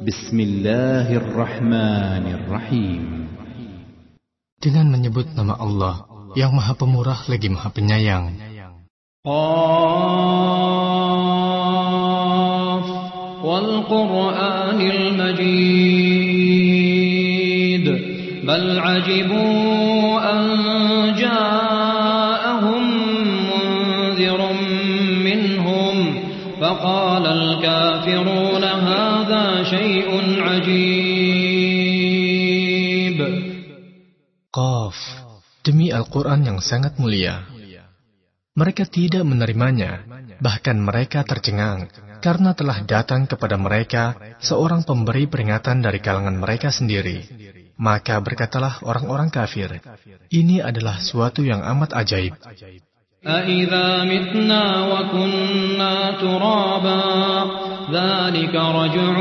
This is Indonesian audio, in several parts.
بسم Dengan menyebut nama Allah yang maha pemurah lagi maha penyayang. Qaf wal Qur'anil Majid bal ajibu an ja'ahum munzirun minhum faqala al-kafirun شيء عجيب Qaf, demi Al-Quran yang sangat mulia. Mereka tidak menerimanya, bahkan mereka tercengang, karena telah datang kepada mereka seorang pemberi peringatan dari kalangan mereka sendiri. Maka berkatalah orang-orang kafir, ini adalah suatu yang amat ajaib. أَإِذَا مِتْنَا وَكُنَّا تُرَابًا ذَلِكَ رَجْعٌ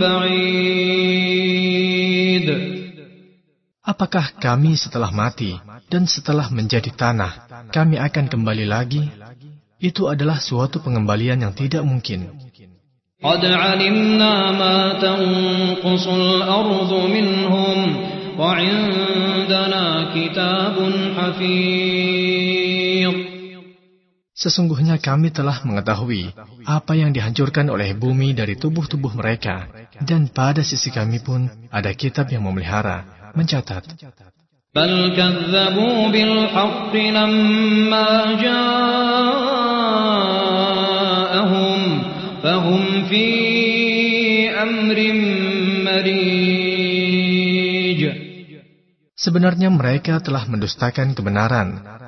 بَعِيدٌ Apakah kami setelah mati dan setelah menjadi tanah, kami akan kembali lagi? Itu adalah suatu pengembalian yang tidak mungkin. قَدْ عَلِمْنَا مَا تَنقُصُ الْأَرْضُ مِنْهُمْ وَعِندَنَا كِتَابٌ حَفِيظٌ Sesungguhnya kami telah mengetahui apa yang dihancurkan oleh bumi dari tubuh-tubuh mereka, dan pada sisi kami pun ada kitab yang memelihara, mencatat. Sebenarnya mereka telah mendustakan kebenaran.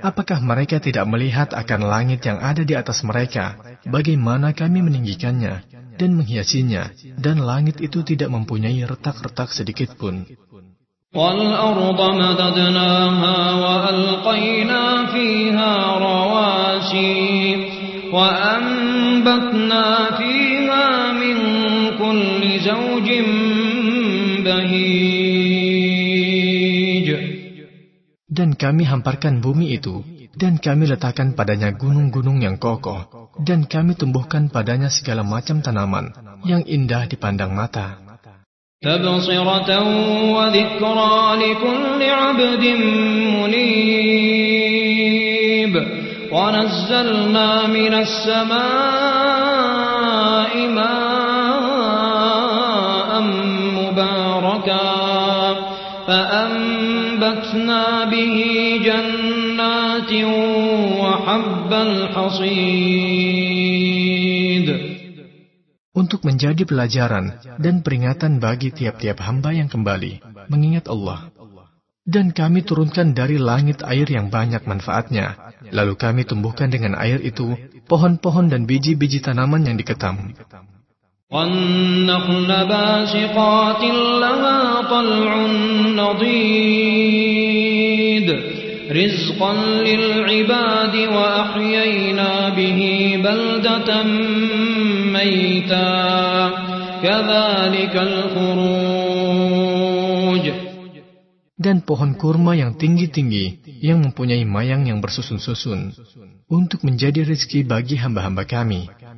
apakah mereka tidak melihat akan langit yang ada di atas mereka? Bagaimana kami meninggikannya dan menghiasinya, dan langit itu tidak mempunyai retak-retak sedikit pun. والأرض مددناها وألقينا فيها رواسي وأنبتنا فيها من كل زوج بهيج Dan kami hamparkan bumi itu, dan kami letakkan padanya gunung-gunung yang kokoh, dan kami tumbuhkan padanya segala macam tanaman yang indah dipandang mata. تبصرة وذكرى لكل عبد منيب ونزلنا من السماء ماء مباركا فأنبتنا به جنات وحب الحصيد Untuk menjadi pelajaran dan peringatan bagi tiap-tiap hamba yang kembali, mengingat Allah. Dan kami turunkan dari langit air yang banyak manfaatnya. Lalu kami tumbuhkan dengan air itu pohon-pohon dan biji-biji tanaman yang diketam. والنخل باسقات لها طلع نضيد رزقا للعباد وأحيينا به بلدة ميتا كذلك الخروج Dan pohon kurma yang tinggi-tinggi yang mempunyai mayang yang bersusun-susun untuk menjadi rezeki bagi hamba-hamba kami.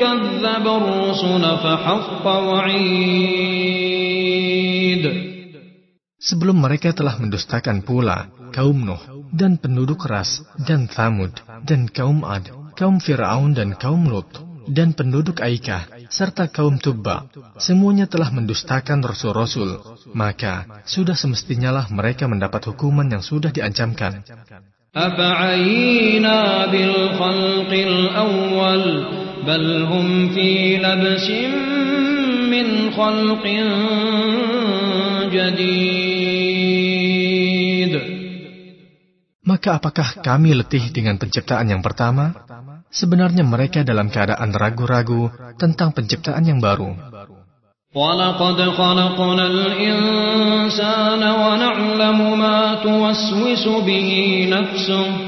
كذب الرسل فحق وعيد Sebelum mereka telah mendustakan pula kaum Nuh dan penduduk Ras dan Thamud dan kaum Ad, kaum Fir'aun dan kaum Lut dan penduduk Aikah serta kaum Tubba, semuanya telah mendustakan Rasul-Rasul, maka sudah semestinya lah mereka mendapat hukuman yang sudah diancamkan. أفعينا بالخلق الأول بل هم في لبس من خلق جديد Maka apakah kami letih dengan penciptaan yang pertama? Sebenarnya mereka dalam keadaan ragu-ragu tentang penciptaan yang baru. ولقد خلقنا الإنسان ونعلم ما توسوس به نفسه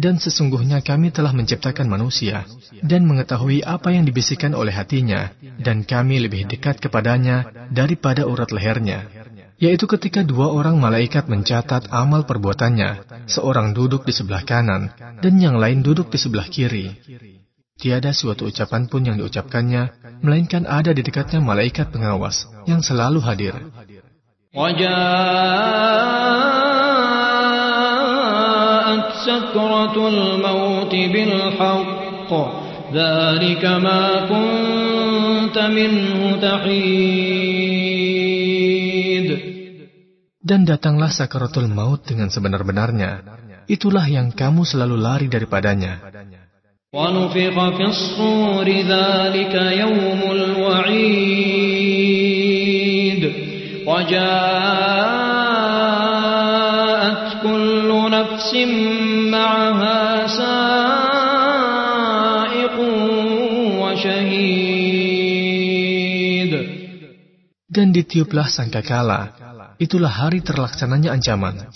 Dan sesungguhnya kami telah menciptakan manusia dan mengetahui apa yang dibisikkan oleh hatinya, dan kami lebih dekat kepadanya daripada urat lehernya. Yaitu ketika dua orang malaikat mencatat amal perbuatannya, seorang duduk di sebelah kanan dan yang lain duduk di sebelah kiri. Tiada suatu ucapan pun yang diucapkannya, melainkan ada di dekatnya malaikat pengawas yang selalu hadir. Wajah سكرة الموت بالحق ذلك ما كنت منه تحيد Dan datanglah sakaratul maut dengan sebenar-benarnya. Itulah yang kamu selalu lari daripadanya. ونفخ في الصور ذلك يوم الوعيد وجاءت Dan ditiuplah sangkakala. Itulah hari terlaksananya ancaman.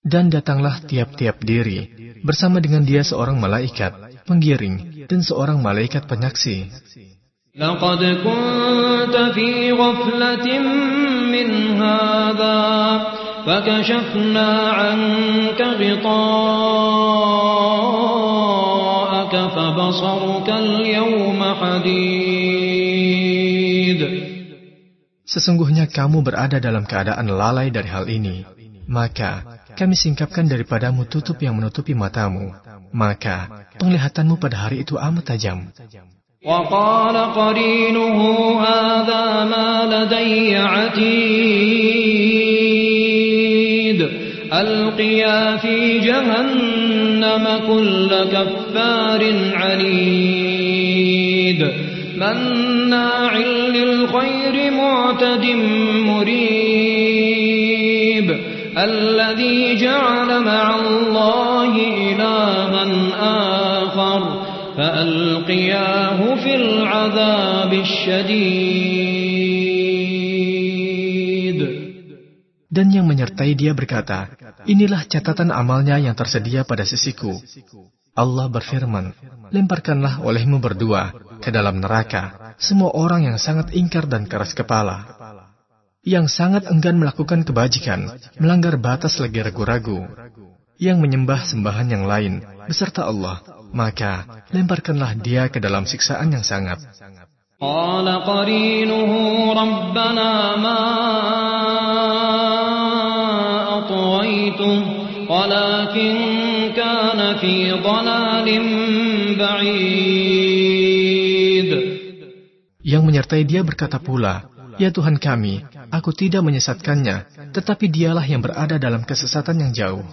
Dan datanglah tiap-tiap diri, bersama dengan dia seorang malaikat, penggiring, dan seorang malaikat penyaksi. لقد كنت في غفلة من هذا فكشفنا عنك غطاءك فبصرك اليوم حديد Sesungguhnya kamu berada dalam keadaan lalai dari hal ini. Maka kami singkapkan daripadamu tutup yang menutupi matamu. Maka penglihatanmu pada hari itu amat tajam. وقال قرينه هذا ما لدي عتيد ألقيا في جهنم كل كفار عنيد مناع للخير معتد مريب الذي جعل مع الله إلها آخر فألقياه في العذاب الشديد Dan yang menyertai dia berkata, Inilah catatan amalnya yang tersedia pada sisiku. Allah berfirman, Lemparkanlah olehmu berdua ke dalam neraka semua orang yang sangat ingkar dan keras kepala. Yang sangat enggan melakukan kebajikan, melanggar batas lagi ragu-ragu. Yang menyembah sembahan yang lain, beserta Allah. Maka, lemparkanlah dia ke dalam siksaan yang sangat. قال قرينه ربنا ما أطويته ولكن كان في ضلال بعيد Yang menyertai dia berkata pula, Ya Tuhan kami, aku tidak menyesatkannya, tetapi dialah yang berada dalam kesesatan yang jauh.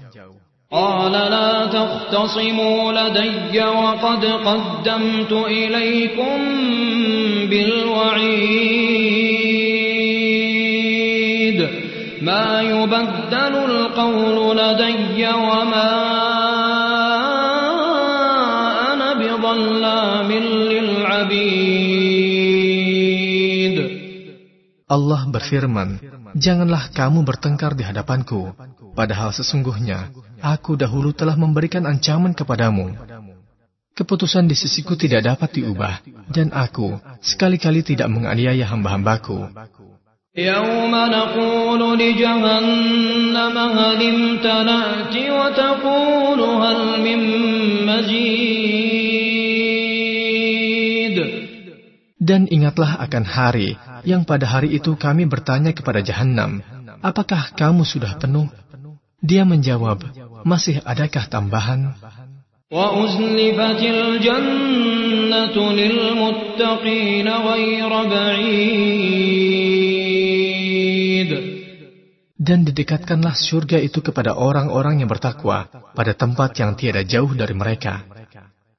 قال لا تختصموا لدي وقد قدمت إليكم بالوعيد ما يبدل القول لدي وما Allah berfirman, Janganlah kamu bertengkar di hadapanku, padahal sesungguhnya aku dahulu telah memberikan ancaman kepadamu. Keputusan di sisiku tidak dapat diubah, dan aku sekali-kali tidak menganiaya hamba-hambaku. يوم نقول لجهنم هل امتلأت وتقول هل من مزيد Dan ingatlah akan hari yang pada hari itu kami bertanya kepada Jahannam, apakah kamu sudah penuh? Dia menjawab, masih adakah tambahan? Dan didekatkanlah surga itu kepada orang-orang yang bertakwa pada tempat yang tiada jauh dari mereka.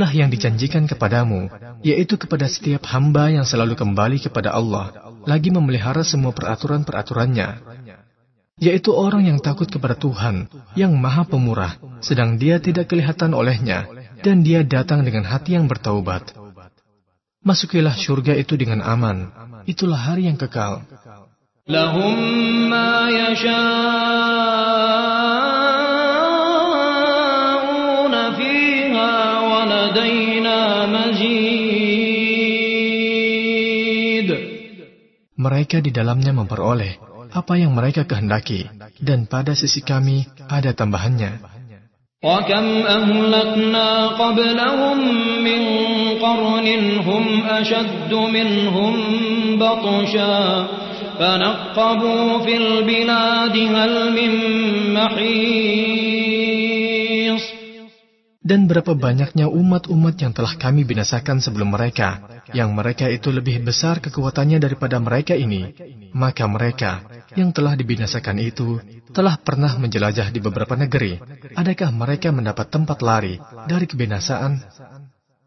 Inilah yang dijanjikan kepadamu, yaitu kepada setiap hamba yang selalu kembali kepada Allah, lagi memelihara semua peraturan-peraturannya. Yaitu orang yang takut kepada Tuhan, yang maha pemurah, sedang dia tidak kelihatan olehnya, dan dia datang dengan hati yang bertaubat. Masukilah surga itu dengan aman, itulah hari yang kekal. Lahum ma ولدينا مزيد Mereka di dalamnya memperoleh apa yang mereka kehendaki, dan pada sisi kami ada tambahannya. وكم أهلكنا قبلهم من قرن هم أشد منهم بطشا فنقبوا في البلاد هل من محيص Dan berapa banyaknya umat-umat yang telah kami binasakan sebelum mereka, yang mereka itu lebih besar kekuatannya daripada mereka ini, maka mereka yang telah dibinasakan itu telah pernah menjelajah di beberapa negeri. Adakah mereka mendapat tempat lari dari kebinasaan?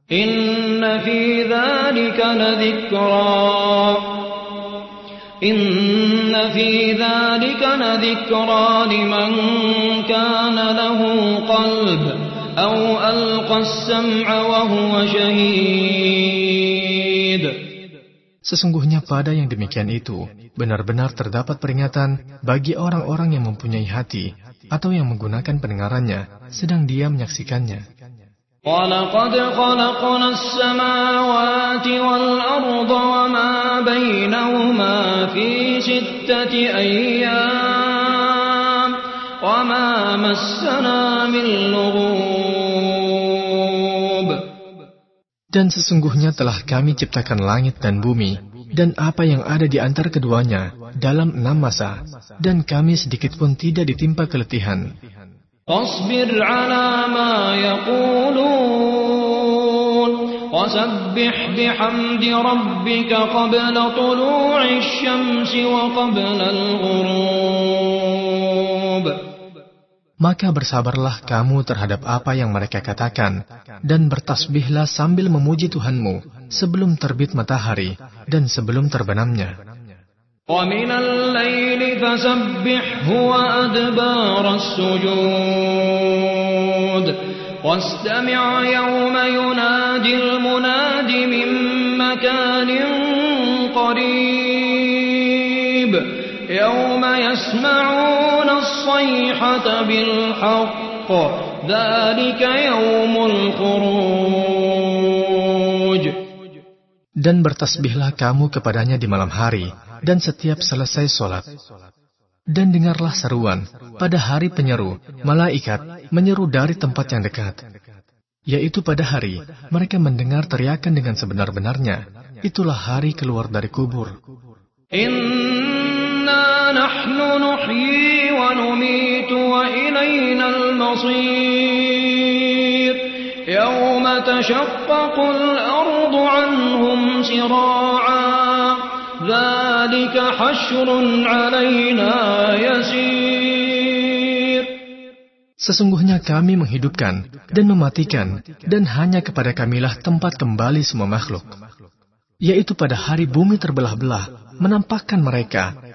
إن في ذلك لذكرى إن في ذلك لذكرى لمن كان له قلب أو ألقى السمع وهو شهيد Sesungguhnya pada yang demikian itu, benar-benar terdapat peringatan bagi orang-orang yang mempunyai hati atau yang menggunakan pendengarannya, sedang dia menyaksikannya. ولقد خلقنا السماوات والأرض وما بينهما في ستة أيام وما مسنا من لغوب Dan sesungguhnya telah kami ciptakan langit dan bumi, dan apa yang ada di antar keduanya dalam enam masa, dan kami sedikitpun tidak ditimpa keletihan. Ala ma rabbika qabla Maka bersabarlah kamu terhadap apa yang mereka katakan, dan bertasbihlah sambil memuji Tuhanmu sebelum terbit matahari dan sebelum terbenamnya. ومن الليل فسبحه وأدبار السجود واستمع يوم ينادي المناد من مكان قريب يوم يسمعون الصيحة بالحق ذلك يوم الخروج Dan bertasbihlah kamu kepadanya di malam hari, dan setiap selesai sholat. Dan dengarlah seruan, pada hari penyeru, malaikat menyeru dari tempat yang dekat. Yaitu pada hari, mereka mendengar teriakan dengan sebenar-benarnya. Itulah hari keluar dari kubur. إنا نحن نحيي ونميت وإلينا المصير يوم تشقق الأرض عنهم سراعا ذلك حشر علينا يسير Sesungguhnya kami menghidupkan dan mematikan, dan hanya kepada kamilah tempat kembali semua makhluk. yaitu pada hari bumi terbelah-belah, menampakkan mereka,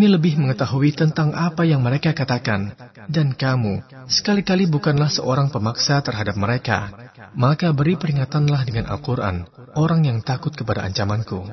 Kami lebih mengetahui tentang apa yang mereka katakan, dan kamu sekali-kali bukanlah seorang pemaksa terhadap mereka. Maka beri peringatanlah dengan Al-Quran, orang yang takut kepada ancamanku.